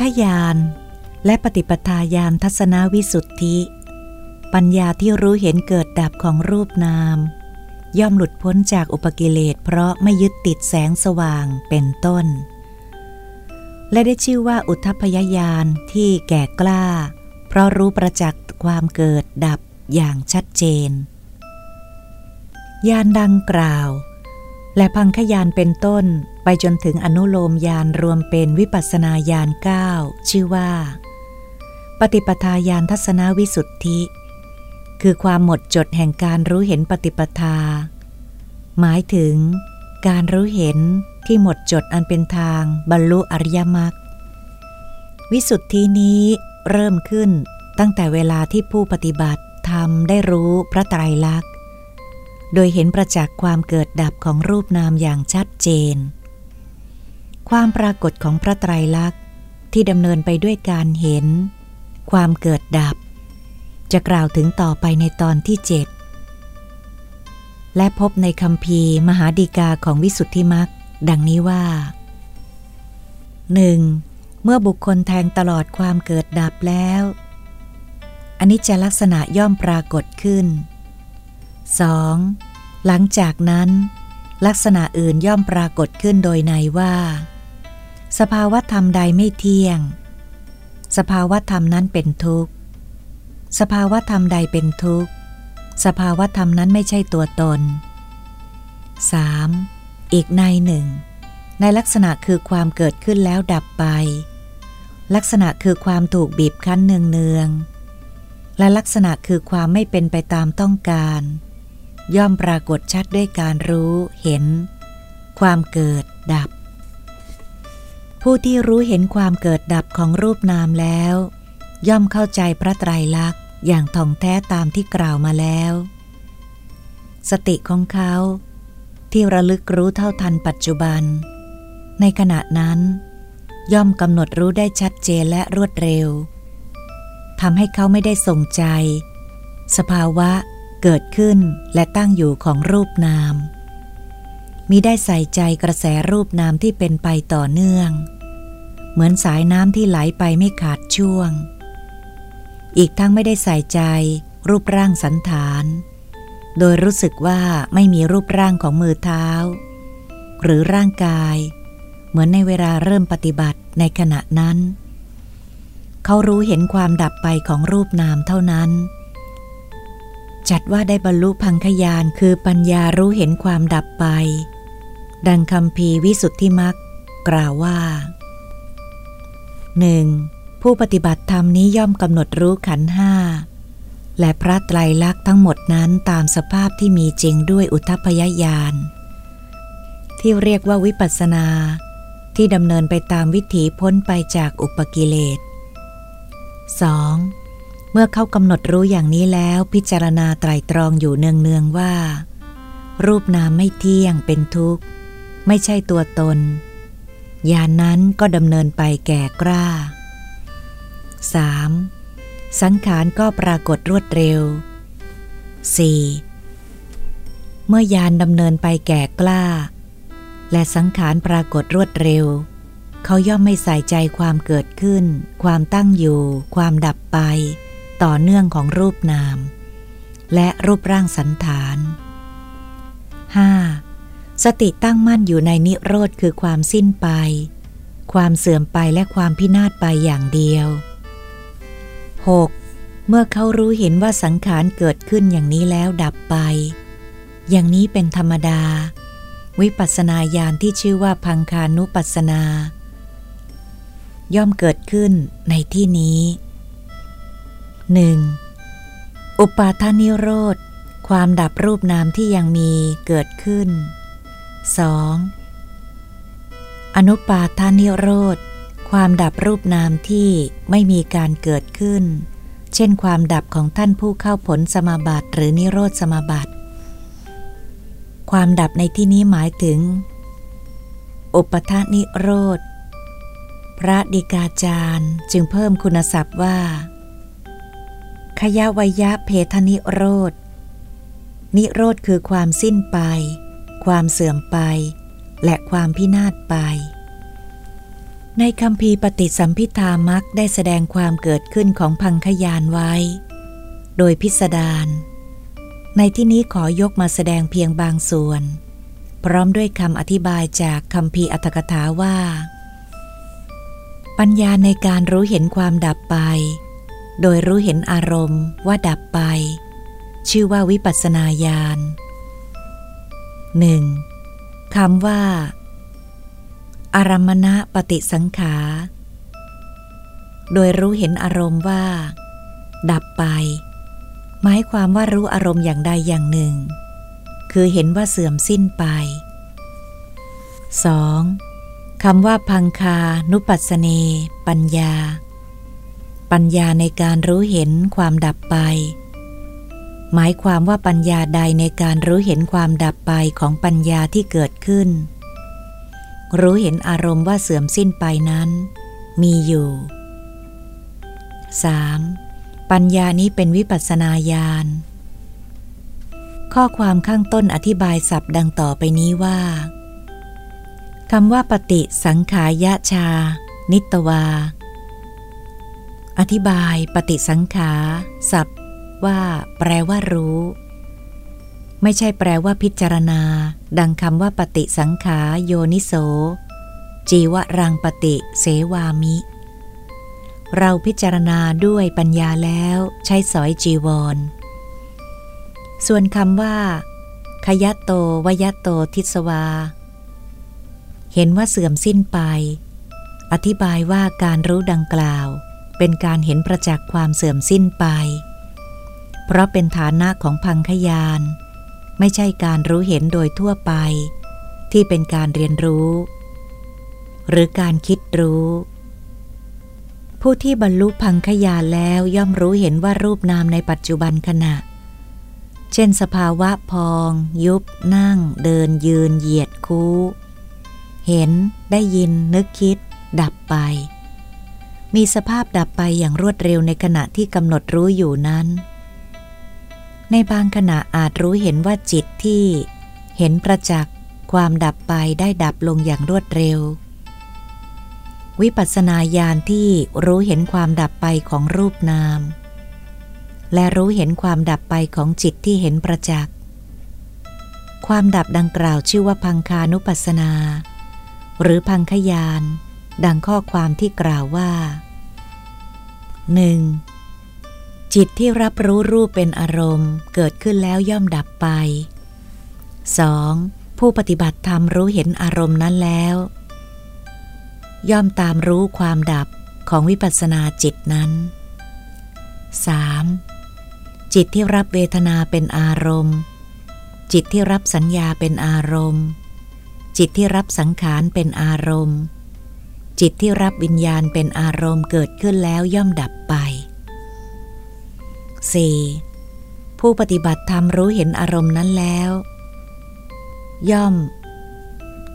ขยาน และปฏิปทาญาณทัศนวิสุทธิ ปัญญาที่รู้เห็นเกิดดับของรูปนาม ย่อมหลุดพ้นจากอุปกิเลสเพราะไม่ยึดติดแสงสว่างเป็นต้น และได้ชื่อว่าอุทพยญาณที่แก่กล้า เพราะรู้ประจักษ์ความเกิดดับอย่างชัดเจนยานดังกล่าว และพังขยานเป็นต้น ไปจนถึงอนุโลมยานรวมเป็นวิปัสนาญาณ9ชื่อว่า ปฏิปทาญาณทัศนวิสุทธิ คือความหมดจดแห่งการรู้เห็นปฏิปทา หมายถึง การรู้เห็นที่หมดจดอันเป็นทางบรรลุอริยมรรควิสุทธินี้เริ่มขึ้นตั้งแต่เวลาที่ผู้ปฏิบัติทำได้รู้พระไตรลักษณ์ โดยเห็นประจักษ์ความเกิดดับของรูปนามอย่างชัดเจน ความปรากฏของพระไตรลักษณ์ที่ดำเนินไปด้วยการเห็น ความเกิดดับ จะกล่าวถึงต่อไปในตอนที่เจ็ดและพบในคำพีมหาดีกาของวิสุทธิมักดังนี้ว่าหนึ่งเมื่อบุคคลแทงตลอดความเกิดดับแล้วอันนี้จะลักษณะย่อมปรากฏขึ้น 2. หลังจากนั้น ลักษณะอื่นย่อมปรากฏขึ้นโดยในว่า สภาวธรรมใดไม่เที่ยง สภาวธรรมนั้นเป็นทุกข์ สภาวธรรมใดเป็นทุกข์ สภาวธรรมนั้นไม่ใช่ตัวตน 3. อีกในหนึ่ง ในลักษณะคือความเกิดขึ้นแล้วดับไป ลักษณะคือความถูกบีบคั้นเนืองเนืองและลักษณะคือความไม่เป็นไปตามต้องการ ย่อมปรากฏชัดด้วยการรู้เห็น ความเกิดดับ ผู้ที่รู้เห็นความเกิดดับของรูปนามแล้ว ย่อมเข้าใจพระไตรลักษณ์อย่างท่องแท้ตามที่กล่าวมาแล้ว สติของเขา ที่ระลึกรู้เท่าทันปัจจุบัน ในขณะนั้น ย่อมกำหนดรู้ได้ชัดเจนและรวดเร็วทำให้เขาไม่ได้ส่งใจ สภาวะเกิดขึ้นและตั้งอยู่ของรูปนามมิได้ใส่ใจกระแสรูปนามที่เป็นไปต่อเนื่อง เหมือนสายน้ำที่ไหลไปไม่ขาดช่วง อีกทั้งไม่ได้ใส่ใจ รูปร่างสันฐาน โดยรู้สึกว่าไม่มีรูปร่างของมือเท้า หรือร่างกาย เหมือนในเวลาเริ่มปฏิบัติในขณะนั้น เขารู้เห็นความดับไปของรูปนามเท่านั้น จัดว่าได้บรรลุพังคยานคือปัญญารู้เห็นความดับไป ดังคำพีวิสุทธิมักกล่าวว่า หนึ่งผู้ปฏิบัติธรรมนี้ย่อมกำหนดรู้ขันห้าและพระไตรลักษณ์ทั้งหมดนั้นตามสภาพที่มีจริงด้วยอุทพยญาณที่เรียกว่าวิปัสนา ที่ดำเนินไปตามวิถีพ้นไปจากอุปกิเลส 2. เมื่อเขากำหนดรู้อย่างนี้แล้วพิจารณาไตรตรองอยู่เนืองๆว่า รูปนามไม่เที่ยงเป็นทุกข์ ไม่ใช่ตัวตน ญานนั้นก็ดำเนินไปแก่กล้า 3. สังขารก็ปรากฏรวดเร็ว 4. เมื่อยานดำเนินไปแก่กล้า และสังขารปรากฏรวดเร็ว เขาย่อมไม่ใส่ใจความเกิดขึ้น ความตั้งอยู่ ความดับไป ต่อเนื่องของรูปนาม และรูปร่างสันฐาน 5. สติตั้งมั่นอยู่ในนิโรธคือความสิ้นไป ความเสื่อมไปและความพินาศไปอย่างเดียว 6. เมื่อเขารู้เห็นว่าสังขารเกิดขึ้นอย่างนี้แล้วดับไป อย่างนี้เป็นธรรมดา วิปัสสนาญาณที่ชื่อว่าพังคานุปัสสนา ย่อมเกิดขึ้นในที่นี้ 1. อุปาทานิโรธ ความดับรูปนามที่ยังมีเกิดขึ้น 2. อนุปาทานิโรธ ความดับรูปนามที่ไม่มีการเกิดขึ้น เช่นความดับของท่านผู้เข้าผลสมาบัติหรือนิโรธสมาบัติ ความดับในที่นี้หมายถึง อุปทานิโรธ พระดิกาจารย์จึงเพิ่มคุณศัพท์ว่า ขยาวยะเพทนิโรธนิโรธคือความสิ้นไป ความเสื่อมไป และความพินาศไป ในคำพีปฏิสัมพิธามักได้แสดงความเกิดขึ้นของพังคยานไว้ โดยพิสดารในที่นี้ขอยกมาแสดงเพียงบางส่วน พร้อมด้วยคำอธิบายจากคำพีอัตถกถาว่า ปัญญาในการรู้เห็นความดับไป โดยรู้เห็นอารมณ์ว่าดับไป ชื่อว่าวิปัสนาญาณ หนึ่งคำว่า อารมณะปฏิสังขา โดยรู้เห็นอารมณ์ว่า ดับไป หมายความว่ารู้อารมณ์อย่างใดอย่างหนึ่ง คือเห็นว่าเสื่อมสิ้นไป 2. คำว่าพังคานุปัสสเน ปัญญา ปัญญาในการรู้เห็นความดับไป หมายความว่าปัญญาใดในการรู้เห็นความดับไปของปัญญาที่เกิดขึ้น รู้เห็นอารมณ์ว่าเสื่อมสิ้นไปนั้น มีอยู่ 3. ปัญญานี้เป็นวิปัสนาญาณข้อความข้างต้นอธิบายศัพท์ดังต่อไปนี้ว่าคำว่าปฏิสังขายะชา นิตวา อธิบายปฏิสังขา ศัพท์ ว่า แปลว่ารู้ ไม่ใช่แปลว่าพิจารณา ดังคำว่าปฏิสังขาโยนิโส จีวรังปฏิเสวามิ เราพิจารณาด้วยปัญญาแล้วใช้สอยจีวร ส่วนคำว่า ขยัตโตวยโตทิสวา เห็นว่าเสื่อมสิ้นไป อธิบายว่าการรู้ดังกล่าวเป็นการเห็นประจักษ์ความเสื่อมสิ้นไป เพราะเป็นฐานะของพังคยาน ไม่ใช่การรู้เห็นโดยทั่วไป ที่เป็นการเรียนรู้ หรือการคิดรู้ ผู้ที่บรรลุพังคยานแล้วย่อมรู้เห็นว่ารูปนามในปัจจุบันขณะ เช่นสภาวะพอง ยุบ นั่ง เดินยืนเหยียดคู้ เห็นได้ยินนึกคิด ดับไปมีสภาพดับไปอย่างรวดเร็วในขณะที่กำหนดรู้อยู่นั้น ในบางขณะอาจรู้เห็นว่าจิตที่เห็นประจักษ์ความดับไปได้ดับลงอย่างรวดเร็ว วิปัสสนาญาณที่รู้เห็นความดับไปของรูปนาม และรู้เห็นความดับไปของจิตที่เห็นประจักษ์ ความดับดังกล่าวชื่อว่าพังคานุปัสสนา หรือพังคยาน ดังข้อความที่กล่าวว่า 1. จิตที่รับรู้รูปเป็นอารมณ์ เกิดขึ้นแล้วย่อมดับไป 2. ผู้ปฏิบัติธรรมรู้เห็นอารมณ์นั้นแล้ว ย่อมตามรู้ความดับของวิปัสสนาจิตนั้น 3. จิตที่รับเวทนาเป็นอารมณ์ จิตที่รับสัญญาเป็นอารมณ์ จิตที่รับสังขารเป็นอารมณ์ จิตที่รับวิญญาณเป็นอารมณ์เกิดขึ้นแล้วย่อมดับไป 4. ผู้ปฏิบัติธรรมรู้เห็นอารมณ์นั้นแล้ว ย่อม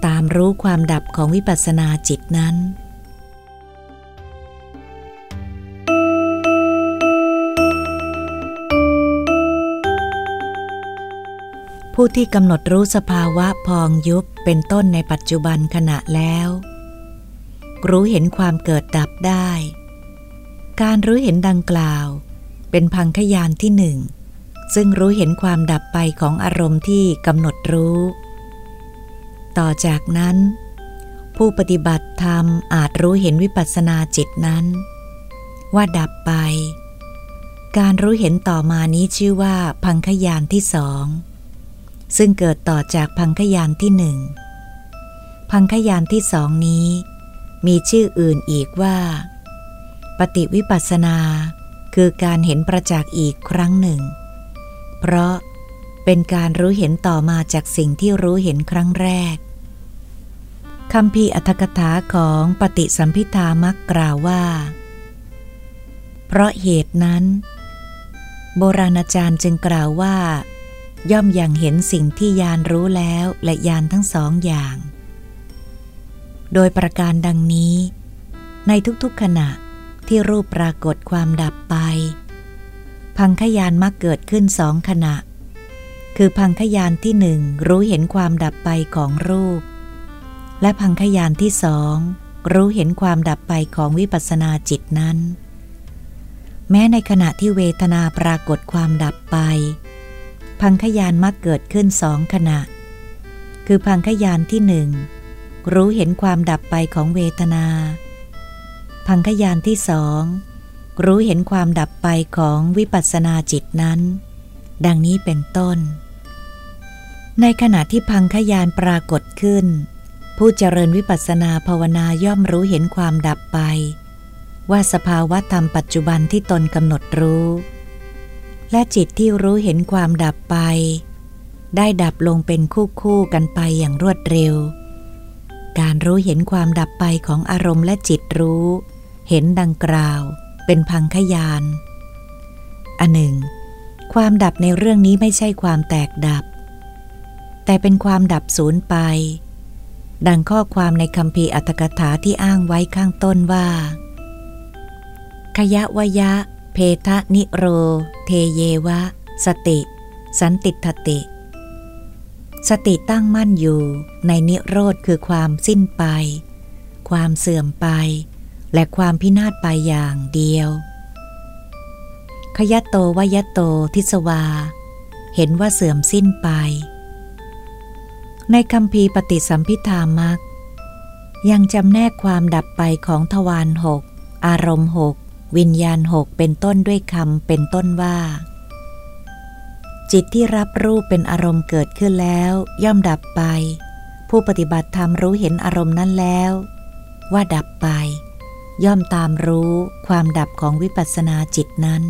ตามรู้ความดับของวิปัสสนาจิตนั้นผู้ที่กำหนดรู้สภาวะพองยุบเป็นต้นในปัจจุบันขณะแล้ว รู้เห็นความเกิดดับได้ การรู้เห็นดังกล่าว เป็นพังขยานที่หนึ่ง ซึ่งรู้เห็นความดับไปของอารมณ์ที่กำหนดรู้ ต่อจากนั้น ผู้ปฏิบัติธรรมอาจรู้เห็นวิปัสสนาจิตนั้น ว่าดับไป การรู้เห็นต่อมานี้ชื่อว่าพังขยานที่สองซึ่งเกิดต่อจากพังขยานที่หนึ่ง พังขยานที่สองนี้ มีชื่ออื่นอีกว่า ปฏิวิปัสนา คือการเห็นประจักษ์อีกครั้งหนึ่ง เพราะเป็นการรู้เห็นต่อมาจากสิ่งที่รู้เห็นครั้งแรกคำพีอัตถกถาของปฏิสัมพิธามักกล่าวว่า เพราะเหตุนั้น โบราณอาจารย์จึงกล่าวว่า ย่อมอย่างเห็นสิ่งที่ยานรู้แล้วและยานทั้งสองอย่าง โดยประการดังนี้ ในทุกๆขณะ ที่รูปปรากฏความดับไป พังขยานมักเกิดขึ้นสองขณะ คือพังขยานที่หนึ่งรู้เห็นความดับไปของรูป และพังขยานที่สองรู้เห็นความดับไปของวิปัสสนาจิตนั้น แม้ในขณะที่เวทนาปรากฏความดับไป พังขยานมักเกิดขึ้นสองขณะ คือพังขยานที่หนึ่งรู้เห็นความดับไปของเวทนา พังขยานที่สอง รู้เห็นความดับไปของวิปัสสนาจิตนั้น ดังนี้เป็นต้น ในขณะที่พังขยานปรากฏขึ้น ผู้เจริญวิปัสสนาภาวนาย่อมรู้เห็นความดับไป ว่าสภาวะธรรมปัจจุบันที่ตนกำหนดรู้ และจิตที่รู้เห็นความดับไป ได้ดับลงเป็นคู่คู่กันไปอย่างรวดเร็ว การรู้เห็นความดับไปของอารมณ์และจิตรู้ เห็นดังกล่าว เป็นพังขยาน อันหนึ่ง ความดับในเรื่องนี้ไม่ใช่ความแตกดับ แต่เป็นความดับสูญไป ดังข้อความในคำพีอัตถกถาที่อ้างไว้ข้างต้นว่า ขยะวยะ เพทะนิโร เทเยวะ สติ สันติทติ สติตั้งมั่นอยู่ในนิโรธคือความสิ้นไป ความเสื่อมไป และความพินาศไปอย่างเดียว ขยะโตวยะโตทิสวา เห็นว่าเสื่อมสิ้นไป ในคำพีปฏิสัมพิธามักยังจำแนกความดับไปของทวารหกอารมณ์หกวิญญาณหกเป็นต้นด้วยคำเป็นต้นว่า จิตที่รับรูปเป็นอารมณ์เกิดขึ้นแล้ว ย่อมดับไป ผู้ปฏิบัติธรรมรู้เห็นอารมณ์นั้นแล้ว ว่าดับไป ย่อมตามรู้ความดับของวิปัสสนาจิตนั้น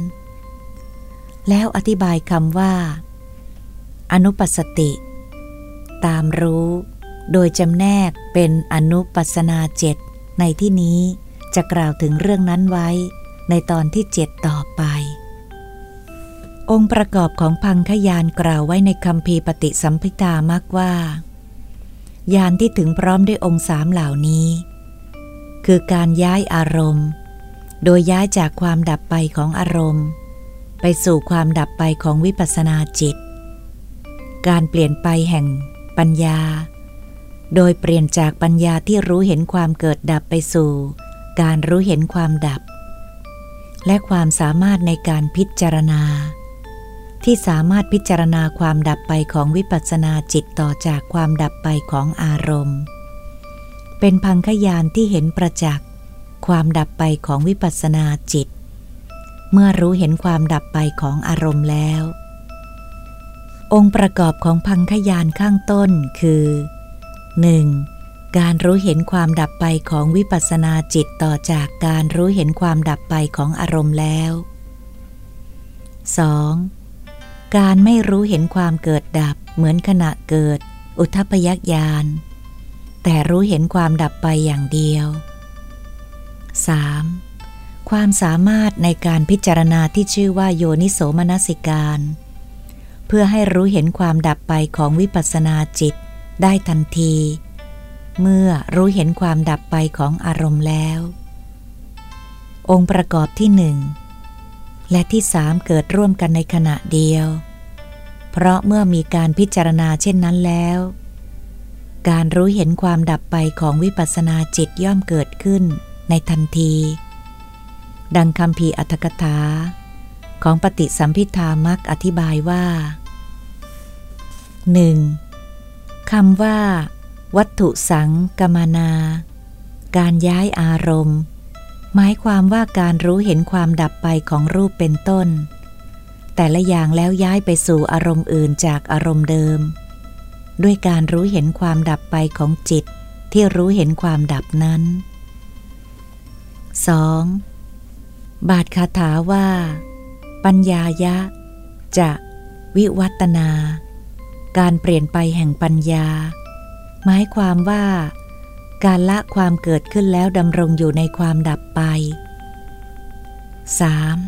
แล้วอธิบายคำว่า อนุปัสสติ ตามรู้ โดยจำแนกเป็นอนุปัสนาเจ็ดในที่นี้จะกล่าวถึงเรื่องนั้นไว้ ในตอนที่เจ็ดต่อไป องค์ประกอบของพังขยานกล่าวไว้ในคำพีปฏิสัมพิตามักว่า ยานที่ถึงพร้อมด้วยองค์สามเหล่านี้ คือการย้ายอารมณ์ โดยย้ายจากความดับไปของอารมณ์ ไปสู่ความดับไปของวิปัสนาจิต การเปลี่ยนไปแห่งปัญญา โดยเปลี่ยนจากปัญญาที่รู้เห็นความเกิดดับไปสู่ การรู้เห็นความดับ และความสามารถในการพิจารณา ที่สามารถพิจารณาความดับไปของวิปัสสนาจิตต่อจากความดับไปของอารมณ์ เป็นพังขยานที่เห็นประจักษ์ความดับไปของวิปัสสนาจิต เมื่อรู้เห็นความดับไปของอารมณ์แล้ว องค์ประกอบของพังขยานข้างต้นคือ 1. การรู้เห็นความดับไปของวิปัสสนาจิตต่อจากการรู้เห็นความดับไปของอารมณ์แล้ว 2. การไม่รู้เห็นความเกิดดับเหมือนขณะเกิด อุทพยักยาน แต่รู้เห็นความดับไปอย่างเดียว 3. ความสามารถในการพิจารณาที่ชื่อว่าโยนิโสมนสิการ เพื่อให้รู้เห็นความดับไปของวิปัสสนาจิตได้ทันที เมื่อรู้เห็นความดับไปของอารมณ์แล้ว องค์ประกอบที่หนึ่ง และที่สามเกิดร่วมกันในขณะเดียว เพราะเมื่อมีการพิจารณาเช่นนั้นแล้ว การรู้เห็นความดับไปของวิปัสสนาจิตย่อมเกิดขึ้นในทันที ดังคำพีอัตถกถา ของปฏิสัมพิธามักอธิบายว่า 1. คำว่า วัตถุสังกมานา การย้ายอารมณ์ หมายความว่าการรู้เห็นความดับไปของรูปเป็นต้น แต่ละอย่างแล้วย้ายไปสู่อารมณ์อื่นจากอารมณ์เดิม ด้วยการรู้เห็นความดับไปของจิตที่รู้เห็นความดับนั้น 2. บาทคาถาว่า ปัญญายะ จะ วิวัตนา การเปลี่ยนไปแห่งปัญญา หมายความว่า การละความเกิดขึ้นแล้วดำรงอยู่ในความดับไป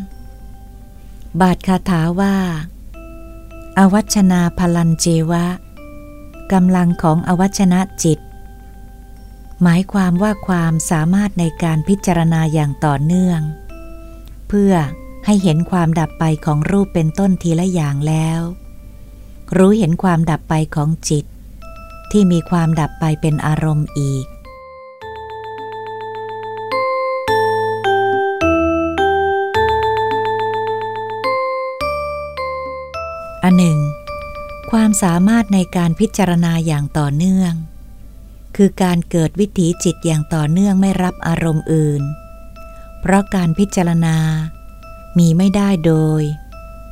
3. บาทคาถาว่า อวัชนาพลันเจวะกำลังของอวัชนะจิต หมายความว่าความสามารถในการพิจารณาอย่างต่อเนื่อง เพื่อให้เห็นความดับไปของรูปเป็นต้นทีละอย่างแล้ว รู้เห็นความดับไปของจิต ที่มีความดับไปเป็นอารมณ์อีก อันหนึ่ง ความสามารถในการพิจารณาอย่างต่อเนื่อง คือการเกิดวิถีจิตอย่างต่อเนื่องไม่รับอารมณ์อื่น เพราะการพิจารณา มีไม่ได้โดย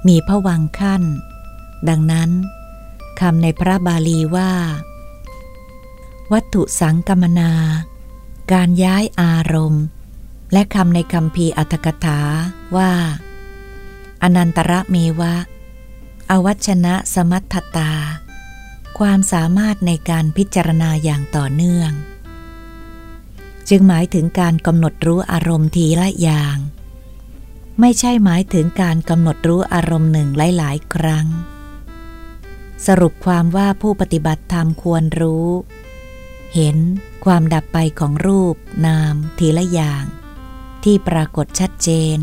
มีผวังขั้น ดังนั้นคำในพระบาลีว่า วัตถุสังกมนา การย้ายอารมณ์ และคำในคำพีอัตถกถาว่า อนันตระเมวะ อวัชนะสมัตตา ความสามารถในการพิจารณาอย่างต่อเนื่อง จึงหมายถึงการกำหนดรู้อารมณ์ทีละอย่าง ไม่ใช่หมายถึงการกำหนดรู้อารมณ์หนึ่งหลาย ๆ ครั้ง สรุปความว่าผู้ปฏิบัติธรรมควรรู้ เห็นความดับไปของรูป นาม ทีละอย่าง ที่ปรากฏชัดเจน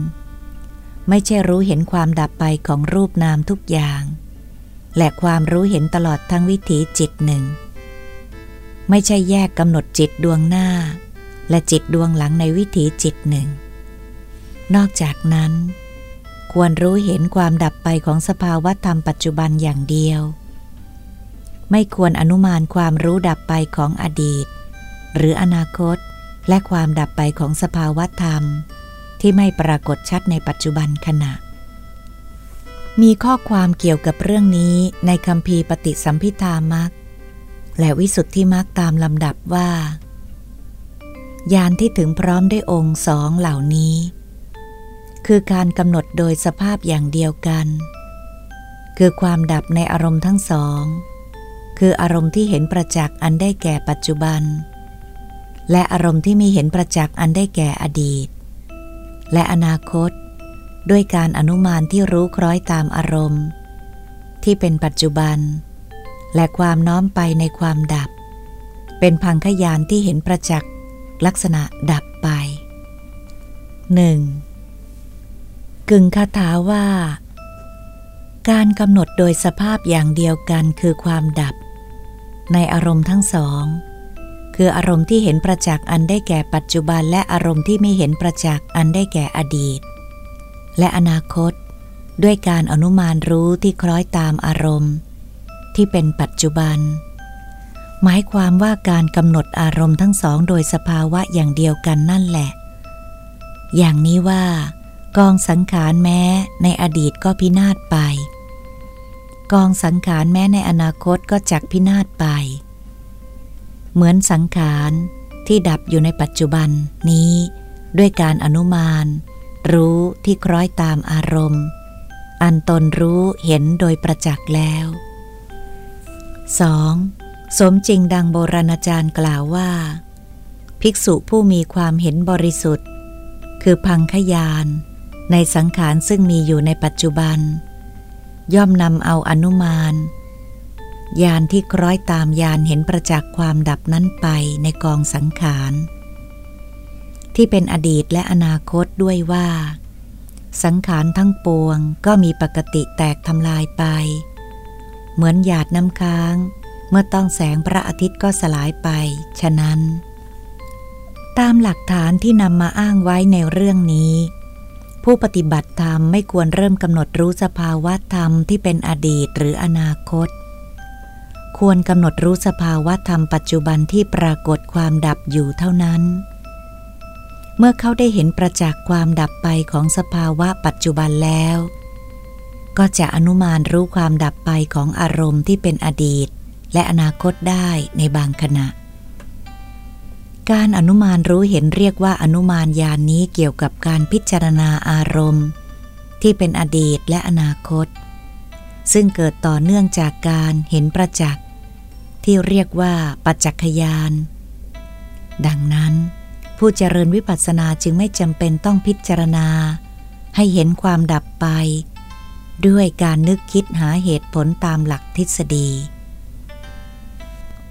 ไม่ใช่รู้เห็นความดับไปของรูปนามทุกอย่าง และความรู้เห็นตลอดทั้งวิถีจิตหนึ่ง ไม่ใช่แยกกำหนดจิตดวงหน้า และจิตดวงหลังในวิถีจิตหนึ่ง นอกจากนั้น ควรรู้เห็นความดับไปของสภาวะธรรมปัจจุบันอย่างเดียว ไม่ควรอนุมานความรู้ดับไปของอดีต หรืออนาคตและความดับไปของสภาวะธรรม ที่ไม่ปรากฏชัดในปัจจุบันขณะ มีข้อความเกี่ยวกับเรื่องนี้ในคำพีปฏิสัมพิธามักและวิสุทธิมักตามลำดับว่า ยานที่ถึงพร้อมด้วยองค์สองเหล่านี้ คือการกำหนดโดยสภาพอย่างเดียวกัน คือความดับในอารมณ์ทั้งสอง คืออารมณ์ที่เห็นประจักษ์อันได้แก่ปัจจุบัน และอารมณ์ที่มีเห็นประจักษ์อันได้แก่อดีต และอนาคต ด้วยการอนุมานที่รู้คล้อยตามอารมณ์ ที่เป็นปัจจุบัน และความน้อมไปในความดับ เป็นพังขยานที่เห็นประจักษ์ลักษณะดับไปหนึ่งกึ่งคาถาว่า การกำหนดโดยสภาพอย่างเดียวกันคือความดับ ในอารมณ์ทั้งสอง คืออารมณ์ที่เห็นประจักษ์อันได้แก่ปัจจุบันและอารมณ์ที่ไม่เห็นประจักษ์อันได้แก่อดีต และอนาคต ด้วยการอนุมานรู้ที่คล้อยตามอารมณ์ ที่เป็นปัจจุบัน หมายความว่าการกำหนดอารมณ์ทั้งสองโดยสภาวะอย่างเดียวกันนั่นแหละ อย่างนี้ว่ากองสังขารแม้ในอดีตก็พินาศไป กองสังขารแม้ในอนาคตก็จักพินาศไป เหมือนสังขารที่ดับอยู่ในปัจจุบันนี้ ด้วยการอนุมาน รู้ที่คล้อยตามอารมณ์ อันตนรู้เห็นโดยประจักษ์แล้ว 2. สมจริงดังโบราณอาจารย์กล่าวว่า ภิกษุผู้มีความเห็นบริสุทธิ์ คือพังขยานในสังขารซึ่งมีอยู่ในปัจจุบัน ย่อมนำเอาอนุมาน ยานที่คล้อยตามยานเห็นประจักษ์ความดับนั้นไปในกองสังขาร ที่เป็นอดีตและอนาคตด้วยว่า สังขารทั้งปวงก็มีปกติแตกทำลายไป เหมือนหยาดน้ำค้าง เมื่อต้องแสงพระอาทิตย์ก็สลายไป ฉะนั้น ตามหลักฐานที่นำมาอ้างไว้ในเรื่องนี้ ผู้ปฏิบัติธรรมไม่ควรเริ่มกำหนดรู้สภาวะธรรมที่เป็นอดีตหรืออนาคต ควรกำหนดรู้สภาวะธรรมปัจจุบันที่ปรากฏความดับอยู่เท่านั้น เมื่อเขาได้เห็นประจักษ์ความดับไปของสภาวะปัจจุบันแล้ว ก็จะอนุมานรู้ความดับไปของอารมณ์ที่เป็นอดีต และอนาคตได้ในบางขณะ การอนุมานรู้เห็นเรียกว่าอนุมานญาณนนี้เกี่ยวกับการพิจารณาอารมณ์ ที่เป็นอดีตและอนาคตซึ่งเกิดต่อเนื่องจากการเห็นประจักษ์ ที่เรียกว่าปัจจักยาน ดังนั้น ผู้เจริญวิปัสสนาจึงไม่จำเป็นต้องพิจารณา ให้เห็นความดับไป ด้วยการนึกคิดหาเหตุผลตามหลักทฤษฎี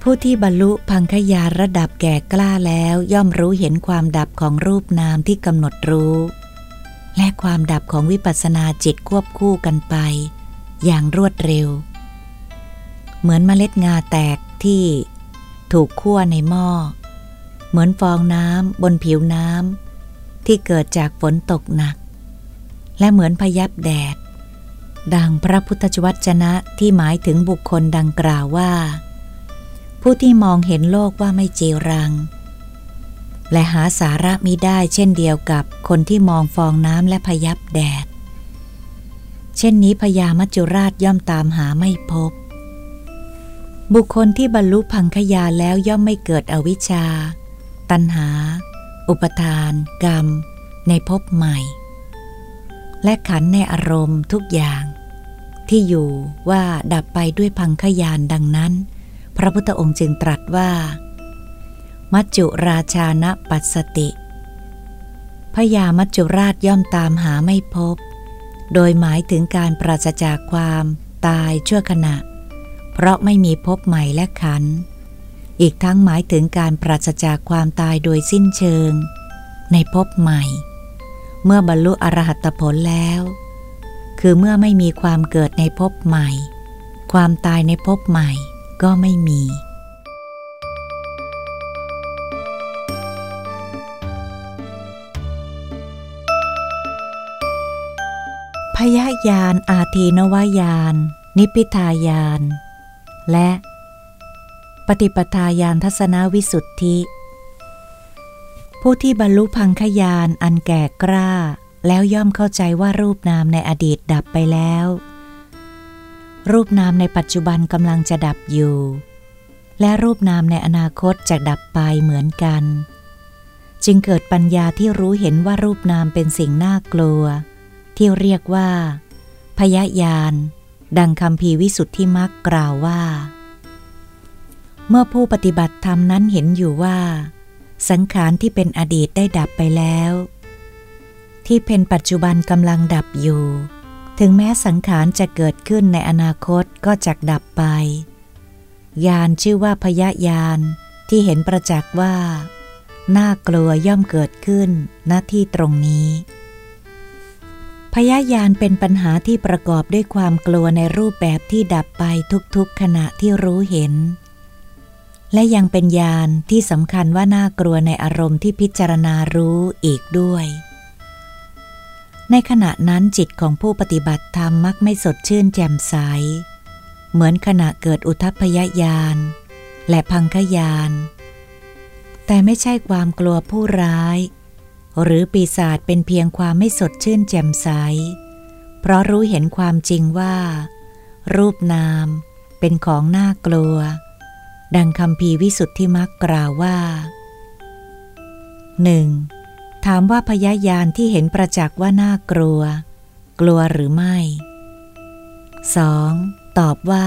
ผู้ที่บรรลุพังคยาระดับแก่กล้าแล้วย่อมรู้เห็นความดับของรูปนามที่กำหนดรู้ และความดับของวิปัสสนาจิตควบคู่กันไป อย่างรวดเร็วเหมือนเมล็ดงาแตก ที่ถูกคั่วในหม้อ เหมือนฟองน้ำบนผิวน้ำที่เกิดจากฝนตกหนัก และเหมือนพยับแดด ดังพระพุทธชวจนะที่หมายถึงบุคคลดังกล่าวว่า ผู้ที่มองเห็นโลกว่าไม่เจรัง และหาสาระมิได้เช่นเดียวกับคนที่มองฟองน้ำและพยับแดด เช่นนี้พญามัจจุราชย่อมตามหาไม่พบ บุคคลที่บรรลุพังคยาแล้วย่อมไม่เกิดอวิชชา ตัณหา อุปทาน กรรม ในภพใหม่ และขันในอารมณ์ทุกอย่าง ที่อยู่ว่าดับไปด้วยพังขยานดังนั้น พระพุทธองค์จึงตรัสว่า มัจจุราชานะปัสสติพญามัจจุราชย่อมตามหาไม่พบ โดยหมายถึงการปราศจากความตายชั่วขณะ เพราะไม่มีพบใหม่และขัน อีกทั้งหมายถึงการปราศจากความตายโดยสิ้นเชิง ในพบใหม่ เมื่อบรรลุอรหัตผลแล้ว คือเมื่อไม่มีความเกิดในภพใหม่ ความตายในภพใหม่ก็ไม่มีพยายานอาทีนวายาน นิพิทายาน และ ปฏิปทายานทัศนวิสุทธิ ผู้ที่บรรลุพังขยานอันแก่กล้า แล้วย่อมเข้าใจว่ารูปนามในอดีตดับไปแล้ว รูปนามในปัจจุบันกำลังจะดับอยู่ และรูปนามในอนาคตจะดับไปเหมือนกัน จึงเกิดปัญญาที่รู้เห็นว่ารูปนามเป็นสิ่งน่ากลัว ที่เรียกว่าพยายาน ดังคำพีวิสุทธิมักกล่าวว่า เมื่อผู้ปฏิบัติธรรมนั้นเห็นอยู่ว่า สังขารที่เป็นอดีตได้ดับไปแล้ว ที่เป็นปัจจุบันกำลังดับอยู่ ถึงแม้สังขารจะเกิดขึ้นในอนาคตก็จะดับไป ยานชื่อว่าพยายานที่เห็นประจักษ์ว่า น่ากลัวย่อมเกิดขึ้นณที่ตรงนี้ พยายานเป็นปัญหาที่ประกอบด้วยความกลัวในรูปแบบที่ดับไปทุกๆขณะที่รู้เห็น และยังเป็นญาณที่สำคัญว่าน่ากลัวในอารมณ์ที่พิจารณารู้อีกด้วย ในขณะนั้นจิตของผู้ปฏิบัติธรรมมักไม่สดชื่นแจ่มใส เหมือนขณะเกิดอุทพยญาณและพังคยาน แต่ไม่ใช่ความกลัวผู้ร้าย หรือปีศาจเป็นเพียงความไม่สดชื่นแจ่มใส เพราะรู้เห็นความจริงว่า รูปนามเป็นของน่ากลัว ดังคำพีวิสุทธิมักกล่าวว่า 1. ถามว่าพยายานที่เห็นประจักษ์ว่าน่ากลัว กลัวหรือไม่ 2. ตอบว่า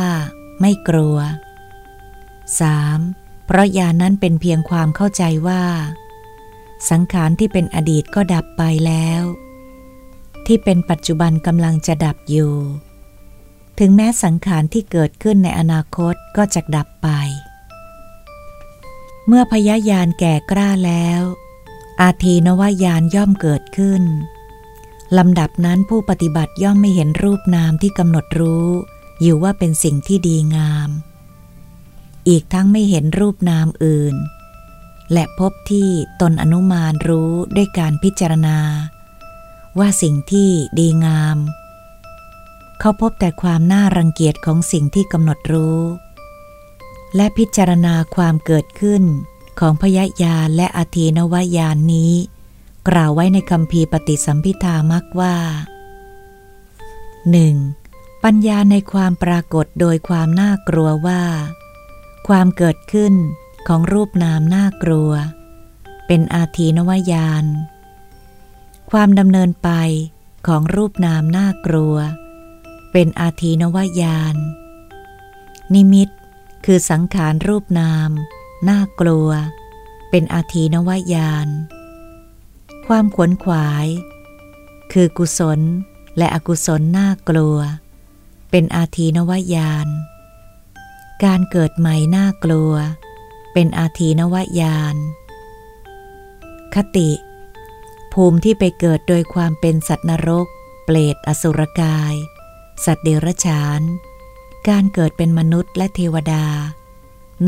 ไม่กลัว 3. เพราะยานนั้นเป็นเพียงความเข้าใจว่า สังขารที่เป็นอดีตก็ดับไปแล้ว ที่เป็นปัจจุบันกำลังจะดับอยู่ ถึงแม้สังขารที่เกิดขึ้นในอนาคตก็จะดับไป เมื่อพยายานแก่กล้าแล้ว อาทีนวายานย่อมเกิดขึ้นลำดับนั้นผู้ปฏิบัติย่อมไม่เห็นรูปนามที่กำหนดรู้ อยู่ว่าเป็นสิ่งที่ดีงาม อีกทั้งไม่เห็นรูปนามอื่น และพบที่ตนอนุมานรู้ด้วยการพิจารณา ว่าสิ่งที่ดีงาม เขาพบแต่ความน่ารังเกียจของสิ่งที่กำหนดรู้ และพิจารณาความเกิดขึ้นของพยญาและอธีนวายานนี้ กล่าวไว้ในคำพีปฏิสัมพิธามักว่า 1. ปัญญาในความปรากฏโดยความน่ากลัวว่า ความเกิดขึ้น ของรูปนามน่ากลัว เป็นอาทีนวายาน ความดำเนินไปของรูปนามน่ากลัว เป็นอาทีนวายาน นิมิตคือสังขารรูปนามน่ากลัว เป็นอาทีนวายาน ความขวนขวาย คือกุศลและอกุศลน่ากลัว เป็นอาทีนวายาน การเกิดใหม่น่ากลัว เป็นอาทีนวายาน คติ ภูมิที่ไปเกิดโดยความเป็นสัตว์นรก เปรตอสุรกาย สัตว์เดรัจฉาน การเกิดเป็นมนุษย์และเทวดา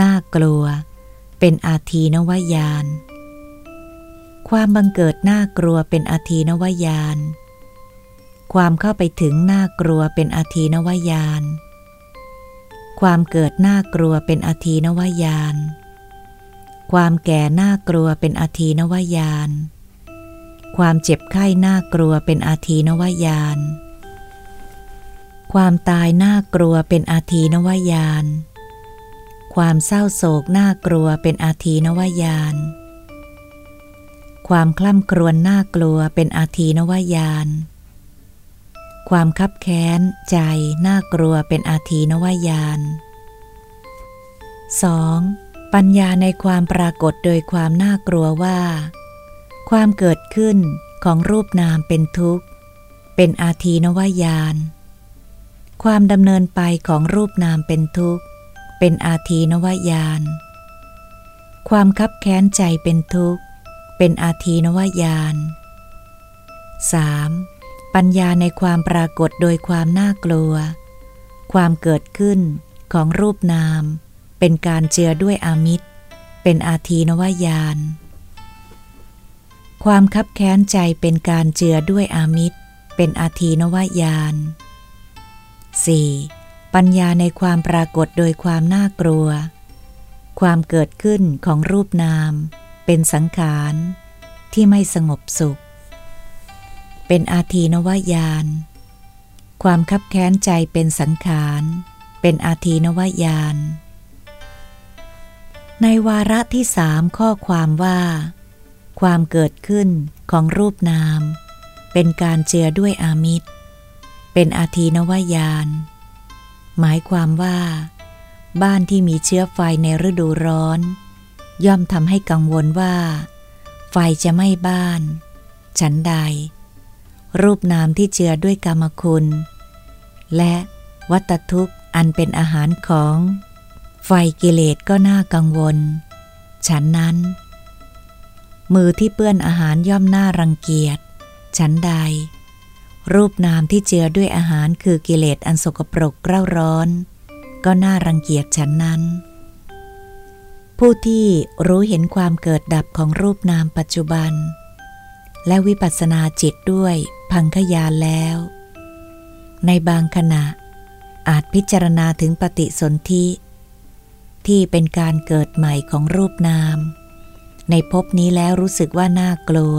น่ากลัว เป็นอาทีนวายาน ความบังเกิดน่ากลัวเป็นอาทีนวายาน ความเข้าไปถึงน่ากลัวเป็นอาทีนวายานความเกิดน่ากลัวเป็นอาทีนวายาน ความแก่น่ากลัวเป็นอาทีนวายาน ความเจ็บไข้น่ากลัวเป็นอาทีนวายาน ความตายน่ากลัวเป็นอาทีนวายาน ความเศร้าโศกน่ากลัวเป็นอาทีนวายาน ความคล่ำครวญน่ากลัวเป็นอาทีนวายาน ความคับแค้นใจน่ากลัวเป็นอาทีนวายาน 2. ปัญญาในความปรากฏโดยความน่ากลัวว่า ความเกิดขึ้นของรูปนามเป็นทุกข์ เป็นอาทีนวายาน ความดำเนินไปของรูปนามเป็นทุกข์ เป็นอาทีนวายาน ความคับแค้นใจเป็นทุกข์ เป็นอาทีนวายาน 3. ปัญญาในความปรากฏโดยความน่ากลัว ความเกิดขึ้นของรูปนาม เป็นการเจือด้วยอามิตร เป็นอาทีนวายาน ความคับแค้นใจเป็นการเจือด้วยอามิตร เป็นอาทีนวายาน 4. ปัญญาในความปรากฏโดยความน่ากลัว ความเกิดขึ้นของรูปนาม เป็นสังขารที่ไม่สงบสุข เป็นอาทีนวายาน ความคับแค้นใจเป็นสังขาร เป็นอาทีนวายาน ในวาระที่สามข้อความว่า ความเกิดขึ้นของรูปนาม เป็นการเจือด้วยอามิตร เป็นอาทีนวายาน หมายความว่า บ้านที่มีเชื้อไฟในฤดูร้อน ย่อมทำให้กังวลว่า ไฟจะไม่บ้าน ฉันใด รูปนามที่เจือด้วยกรรมคุณ และวัตทุกข์อันเป็นอาหารของ ไฟกิเลสก็น่ากังวล ฉันนั้น มือที่เปื้อนอาหารย่อมน่ารังเกียจ ฉันใด รูปนามที่เจือด้วยอาหารคือกิเลสอันสกปรกเร่าร้อน ก็น่ารังเกียจฉันนั้น ผู้ที่รู้เห็นความเกิดดับของรูปนามปัจจุบัน และวิปัสสนาจิตด้วยพังขยานแล้ว ในบางขณะอาจพิจารณาถึงปฏิสนธิ ที่เป็นการเกิดใหม่ของรูปนาม ในภพนี้แล้วรู้สึกว่าน่ากลัว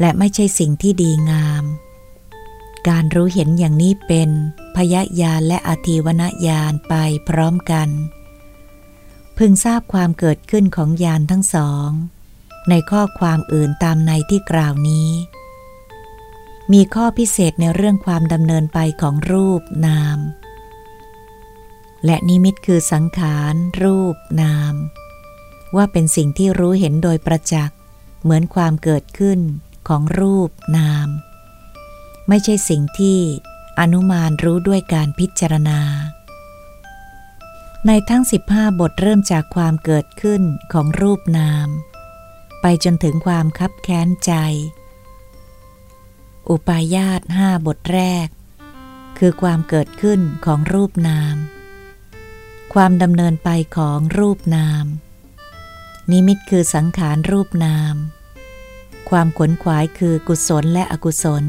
และไม่ใช่สิ่งที่ดีงาม การรู้เห็นอย่างนี้เป็นพยญาณและอธิวนญาณไปพร้อมกัน พึงทราบความเกิดขึ้นของญาณทั้งสอง ในข้อความอื่นตามในที่กล่าวนี้ มีข้อพิเศษในเรื่องความดำเนินไปของรูปนาม และนิมิตคือสังขาร รูป นาม ว่าเป็นสิ่งที่รู้เห็นโดยประจักษ์เหมือนความเกิดขึ้นของรูปนาม ไม่ใช่สิ่งที่อนุมานรู้ด้วยการพิจารณา ในทั้ง 15 บทเริ่มจากความเกิดขึ้นของรูปนาม ไปจนถึงความคับแค้นใจ อุปายาตห้าบทแรก คือความเกิดขึ้นของรูปนาม ความดำเนินไปของรูปนาม นิมิตคือสังขารรูปนาม ความขวนขวายคือกุศลและอกุศล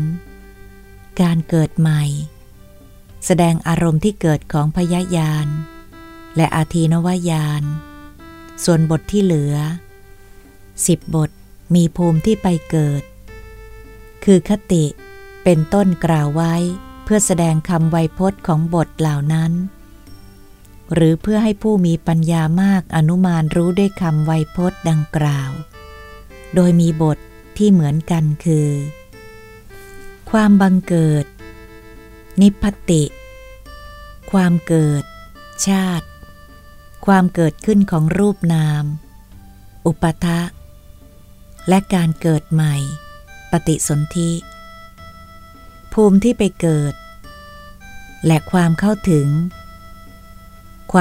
การเกิดใหม่ แสดงอารมณ์ที่เกิดของพยายาน และอาทีนวายาน ส่วนบทที่เหลือสิบบทมีภูมิที่ไปเกิด คือคติเป็นต้นกล่าวไว้เพื่อแสดงคำไวยพจน์ของบทเหล่านั้น หรือเพื่อให้ผู้มีปัญญามากอนุมานรู้ด้วยคำไวยพจน์ดังกล่าว โดยมีบทที่เหมือนกันคือ ความบังเกิด นิพติ ความเกิด ชาติ ความเกิดขึ้นของรูปนาม อุปทะ และการเกิดใหม่ ปฏิสนธิ ภูมิที่ไปเกิด และความเข้าถึง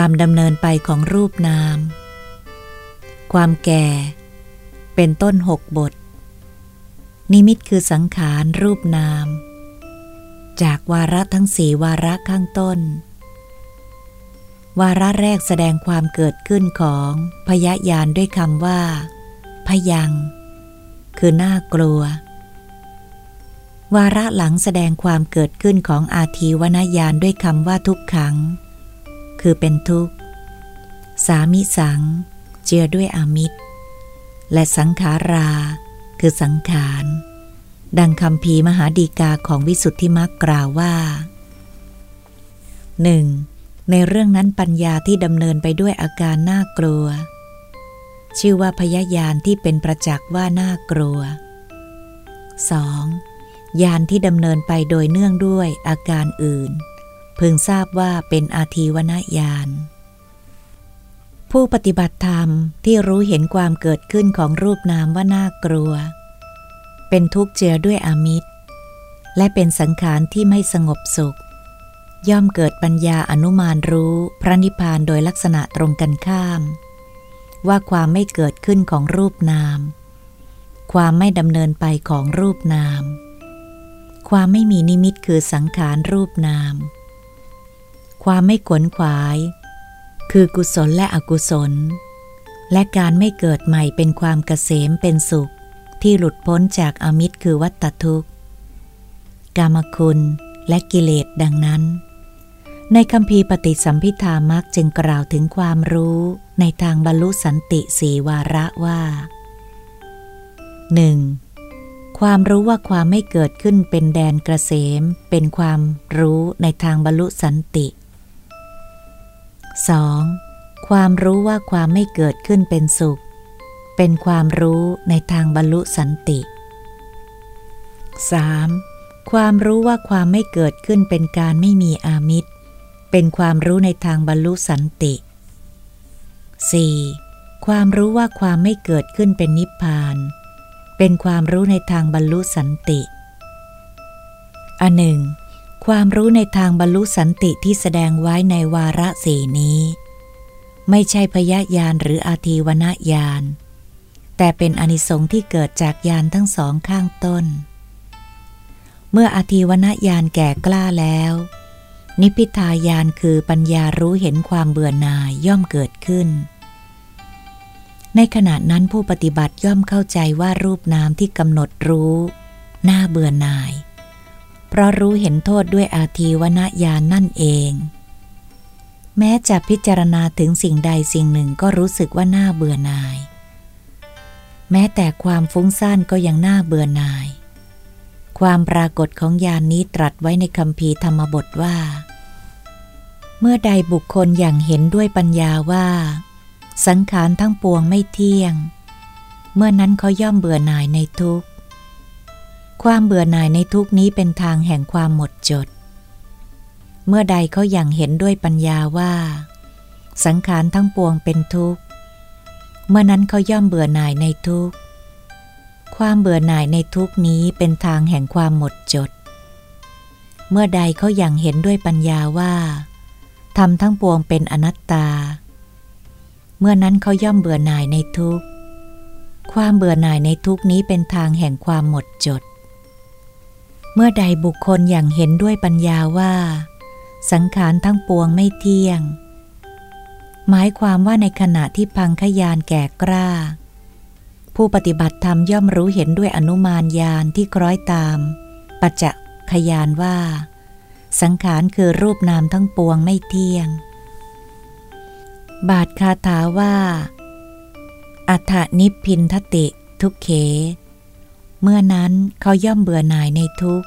ความดำเนินไปของรูปนาม ความแก่ เป็นต้นหกบท นิมิตคือสังขารรูปนาม จากวาระทั้งสี่วาระข้างต้น วาระแรกแสดงความเกิดขึ้นของพยญาณด้วยคำว่า พยัง คือน่ากลัว วาระหลังแสดงความเกิดขึ้นของอาทีวนญาณด้วยคำว่าทุกขัง คือเป็นทุกข์ สามิสัง เจือด้วยอามิตร และสังขารา คือสังขาร ดังคำพีมหาดีกาของวิสุทธิมักกล่าวว่าหนึ่งในเรื่องนั้นปัญญาที่ดำเนินไปด้วยอาการน่ากลัว ชื่อว่าพยายานที่เป็นประจักษ์ว่าน่ากลัว 2. ยานที่ดำเนินไปโดยเนื่องด้วยอาการอื่น พึงทราบว่าเป็นอาทีวนญาณ ผู้ปฏิบัติธรรมที่รู้เห็นความเกิดขึ้นของรูปนามว่าน่ากลัว เป็นทุกข์เจือด้วยอามิตร และเป็นสังขารที่ไม่สงบสุข ย่อมเกิดปัญญาอนุมานรู้พระนิพพานโดยลักษณะตรงกันข้าม ว่าความไม่เกิดขึ้นของรูปนาม ความไม่ดำเนินไปของรูปนาม ความไม่มีนิมิตคือสังขารรูปนาม ความไม่ขวนขวาย คือกุศลและอกุศล และการไม่เกิดใหม่เป็นความเกษมเป็นสุข ที่หลุดพ้นจากอมิตรคือวัตทุกข์ กามคุณและกิเลสดังนั้น ในคำพีปฏิสัมพิธามักจึงกล่าวถึงความรู้ในทางบรรลุสันติสีวาระว่า 1. ความรู้ว่าความไม่เกิดขึ้นเป็นแดนกระเสมเป็นความรู้ในทางบรรลุสันติ 2. ความรู้ว่าความไม่เกิดขึ้นเป็นสุข เป็นความรู้ในทางบรรลุสันติ 3. ความรู้ว่าความไม่เกิดขึ้นเป็นการไม่มีอามิตร เป็นความรู้ในทางบรรลุสันติ 4. ความรู้ว่าความไม่เกิดขึ้นเป็นนิพพาน เป็นความรู้ในทางบรรลุสันติ อันหนึ่ง ความรู้ในทางบรรลุสันติที่แสดงไว้ในวาระสี่นี้ ไม่ใช่พยญาณหรืออาทีวณญาณ แต่เป็นอนิสงส์ที่เกิดจากญาณทั้งสองข้างต้น เมื่ออาทีวณญาณแก่กล้าแล้ว นิพิทายานคือปัญญารู้เห็นความเบื่อหน่ายย่อมเกิดขึ้น ในขณะนั้นผู้ปฏิบัติย่อมเข้าใจว่ารูปนามที่กำหนดรู้ น่าเบื่อหน่าย เพราะรู้เห็นโทษด้วยอาทีวนญาณนนั่นเอง แม้จะพิจารณาถึงสิ่งใดสิ่งหนึ่งก็รู้สึกว่าน่าเบื่อหน่าย แม้แต่ความฟุ้งซ่านก็ยังน่าเบื่อหน่าย ความปรากฏของยานนี้ตรัสไว้ในคำพีธรรมบทว่า เมื่อใดบุคคลอย่างเห็นด้วยปัญญาว่า สังขารทั้งปวงไม่เที่ยง เมื่อนั้นเขาย่อมเบื่อหน่ายในทุกข์ ความเบื่อหน่ายในทุกนี้เป็นทางแห่งความหมดจด เมื่อใดเขาอย่างเห็นด้วยปัญญาว่า สังขารทั้งปวงเป็นทุกข์ เมื่อนั้นเขาย่อมเบื่อหน่ายในทุกข์ ความเบื่อหน่ายในทุกนี้เป็นทางแห่งความหมดจด เมื่อใดเขายัางเห็นด้วยปัญญาว่าทำทั้งปวงเป็นอนัตตา เมื่อนั้นเขาย่อมเบื่อหน่ายในทุกความเบื่อหน่ายในทุกนี้เป็นทางแห่งความหมดจด เมื่อใดบุคคลอย่างเห็นด้วยปัญญาว่า สังขารทั้งปวงไม่เที่ยง หมายความว่าในขณะที่พังขยานแก่กล้า ผู้ปฏิบัติธรรมย่อมรู้เห็นด้วยอนุมานญาณที่คล้อยตาม ปัจจขยานว่า สังขารคือรูปนามทั้งปวงไม่เที่ยง บาทคาถาว่า อัฏฐนิพินทติทุกเข เมื่อนั้นเขาย่อมเบื่อหน่ายในทุก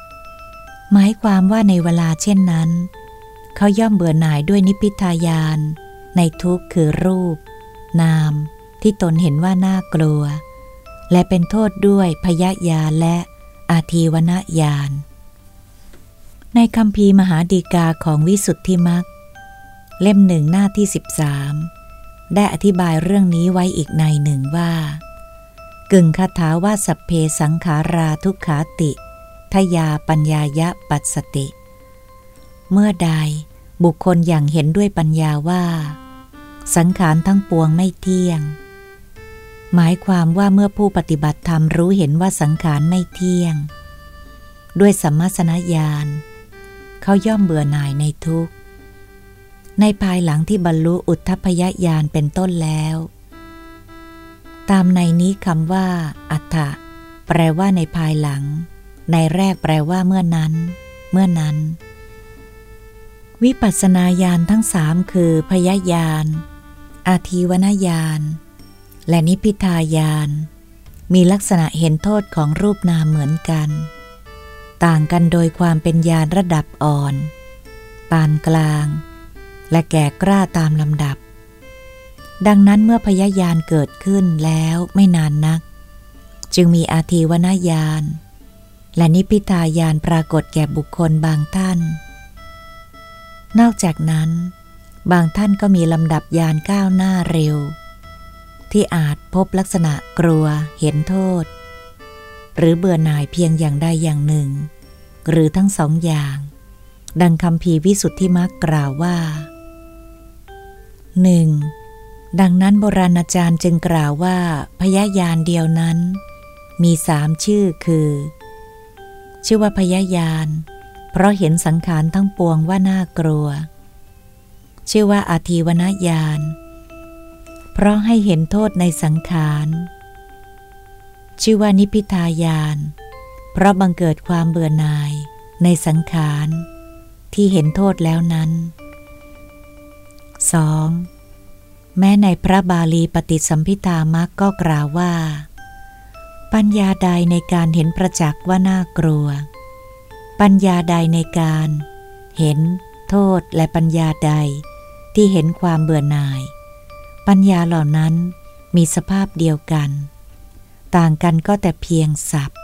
หมายความว่าในเวลาเช่นนั้น เขาย่อมเบื่อหน่ายด้วยนิพิทายาน ในทุกคือรูป นาม ที่ตนเห็นว่าน่ากลัว และเป็นโทษด้วยพยายาและอาทีวนญาณ ในคำพีมหาดีกาของวิสุทธิมักเล่มหนึ่งหน้าที่ 13 ได้อธิบายเรื่องนี้ไว้อีกในหนึ่งว่า กึ่งคาถาว่าสัพเพสังขาราทุกขาติทยาปัญญายะปัสสติ เมื่อใดบุคคลอย่างเห็นด้วยปัญญาว่า สังขารทั้งปวงไม่เที่ยง หมายความว่าเมื่อผู้ปฏิบัติธรรมรู้เห็นว่าสังขารไม่เที่ยง ด้วยสัมมาสนญาณเขาย่อมเบื่อหน่ายในทุกข์ ในภายหลังที่บรรลุอุทธพยญาณเป็นต้นแล้ว ตามในนี้คำว่า อัฏฐะแปลว่าในภายหลัง ในแรกแปลว่าเมื่อนั้น เมื่อนั้น วิปัสสนาญาณทั้งสามคือพยญาณอาทีวนญาณและนิพิทายานมีลักษณะเห็นโทษของรูปนามเหมือนกัน ต่างกันโดยความเป็นญาณระดับอ่อน ปานกลาง และแก่กล้าตามลำดับ ดังนั้นเมื่อพยายานเกิดขึ้นแล้วไม่นานนัก จึงมีอาทีวนญาณและนิพิทายานปรากฏแก่บุคคลบางท่าน นอกจากนั้น บางท่านก็มีลำดับยานก้าวหน้าเร็ว ที่อาจพบลักษณะกลัวเห็นโทษ หรือเบื่อหน่ายเพียงอย่างใดอย่างหนึ่ง หรือทั้งสองอย่าง ดังคำพีวิสุทธิมักกล่าวว่าหนึ่ง ดังนั้นโบราณอาจารย์จึงกล่าวว่าพยายานเดียวนั้น มีสามชื่อคือ ชื่อว่าพยายาน เพราะเห็นสังขารทั้งปวงว่าน่ากลัว ชื่อว่าอาทีวนญาณเพราะให้เห็นโทษในสังขารชื่อว่านิพิทายาน เพราะบังเกิดความเบื่อหน่ายในสังขารที่เห็นโทษแล้วนั้น 2. แม้ในพระบาลีปฏิสัมพิตามักก็กล่าวว่า ปัญญาใดในการเห็นประจักษ์ว่าน่ากลัว ปัญญาใดในการ เห็น โทษและปัญญาใด ที่เห็นความเบื่อหน่าย ปัญญาเหล่านั้นมีสภาพเดียวกัน ต่างกันก็แต่เพียงศัพท์